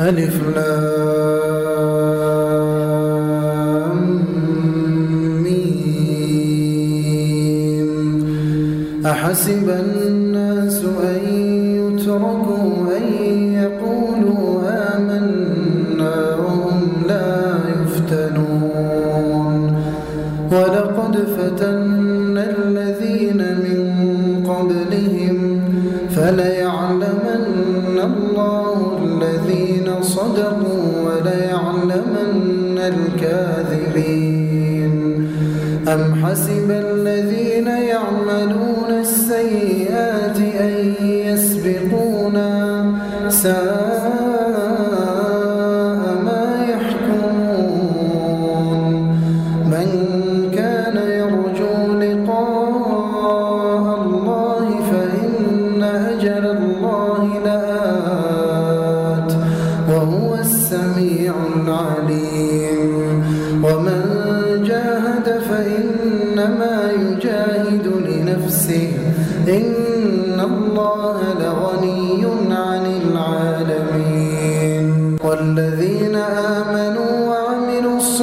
ألف لام أحسب الناس حسب الذين يعملون السيئات أن يسبقونا. ساء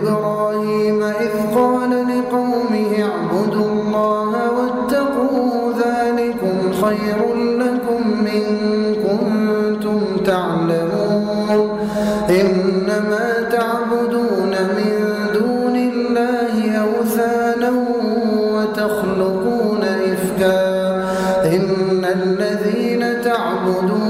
وإبراهيم إذ قال لقومه اعبدوا الله واتقوا ذلكم خير لكم إن كنتم تعلمون. إنما تعبدون من دون الله أوثانا وتخلقون إفكا. إن الذين تعبدون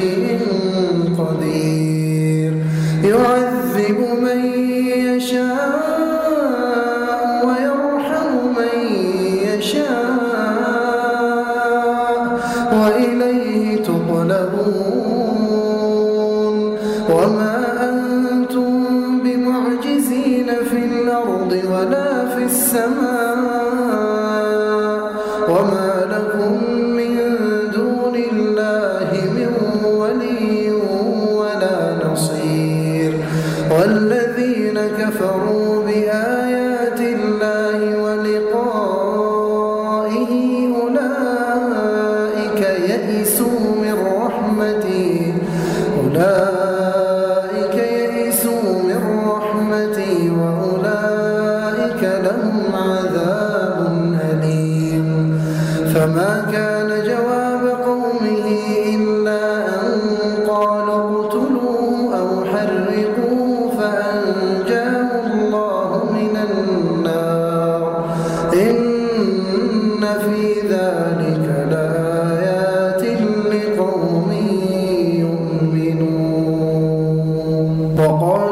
네.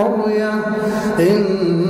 القرية إن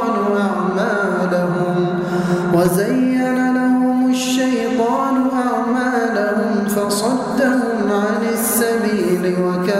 وزين لهم الشيطان أعمالهم فصدهم عن السبيل وكذلك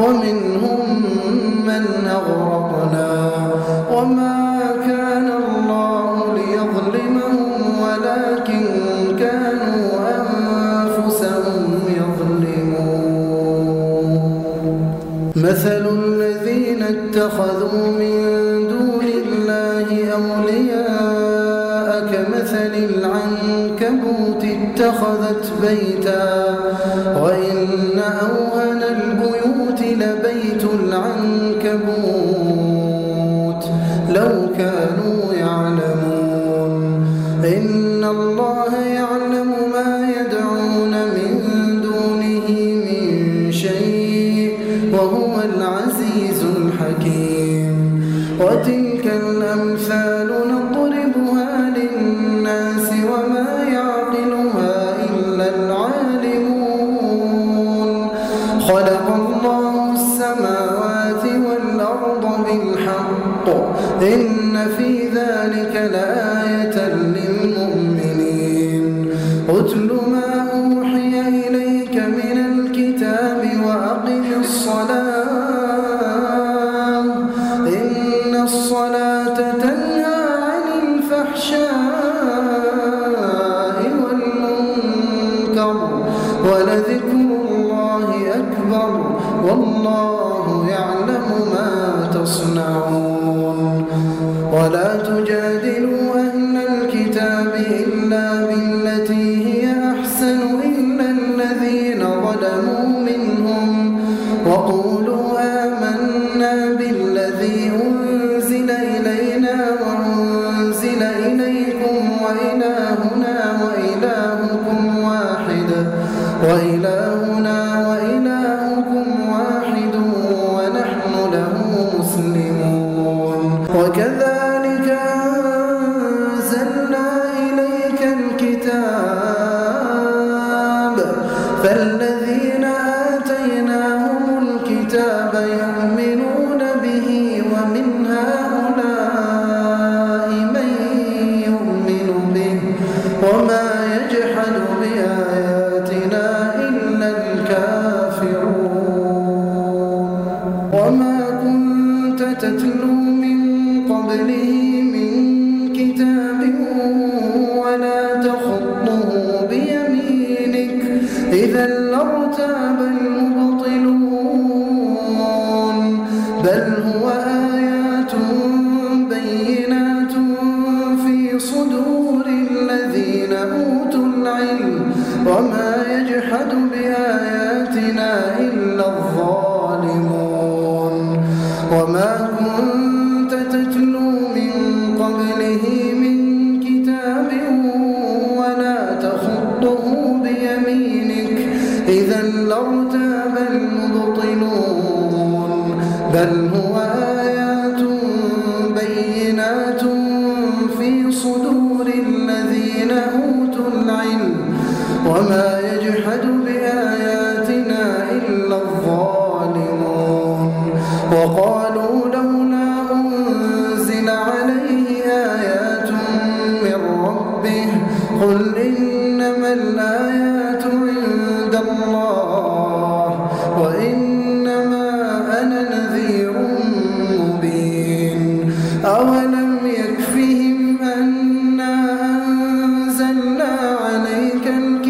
ومنهم من أغرقنا وما كان الله ليظلمهم ولكن كانوا أنفسهم يظلمون. مثل الذين اتخذوا من دون الله أولياء كمثل العنكبوت اتخذت بيتا وإن أولياء لبيت العنكبوت لو كانوا يعلمون إن الله يعلم إن في ذلك لآية للمؤمنين. أتل ما أوحي إليك من الكتاب وأقم الصلاة. إن الصلاة تتعلم إلهنا وإلهنا بل هو آيات بينات في صدور الذين أوتوا العلم. وما can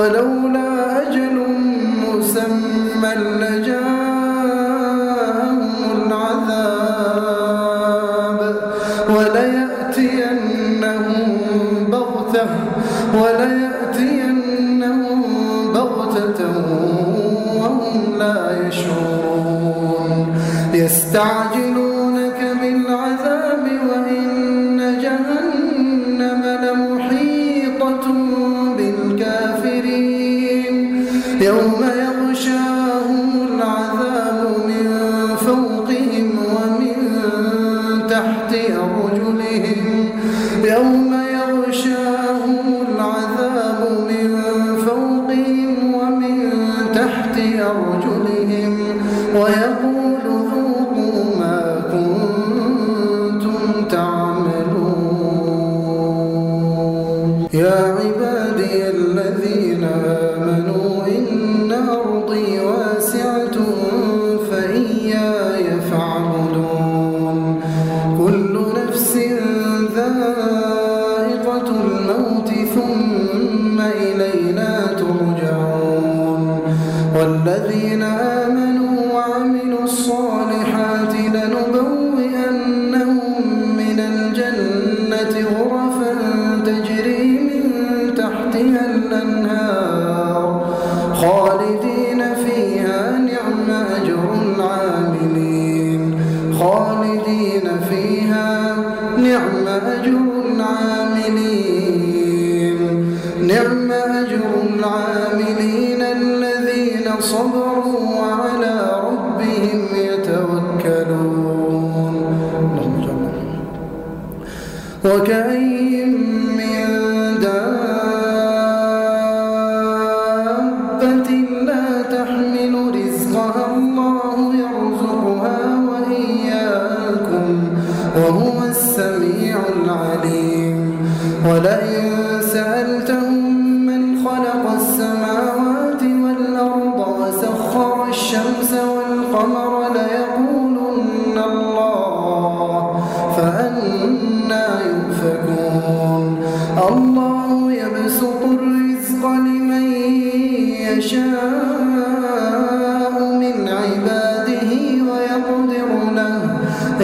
ولولا أجل مسمى لجاءهم العذاب وليأتينهم بغتة وليأتينهم بغتة وهم لا يشعرون. يستعجلون oil.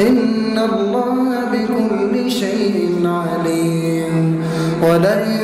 إن الله بكل شيء عليم ولئن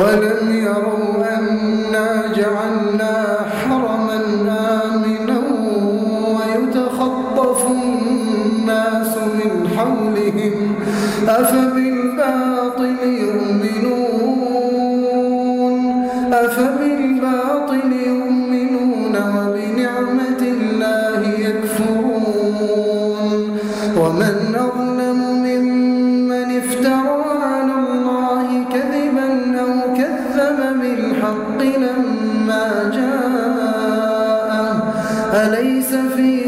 أولم في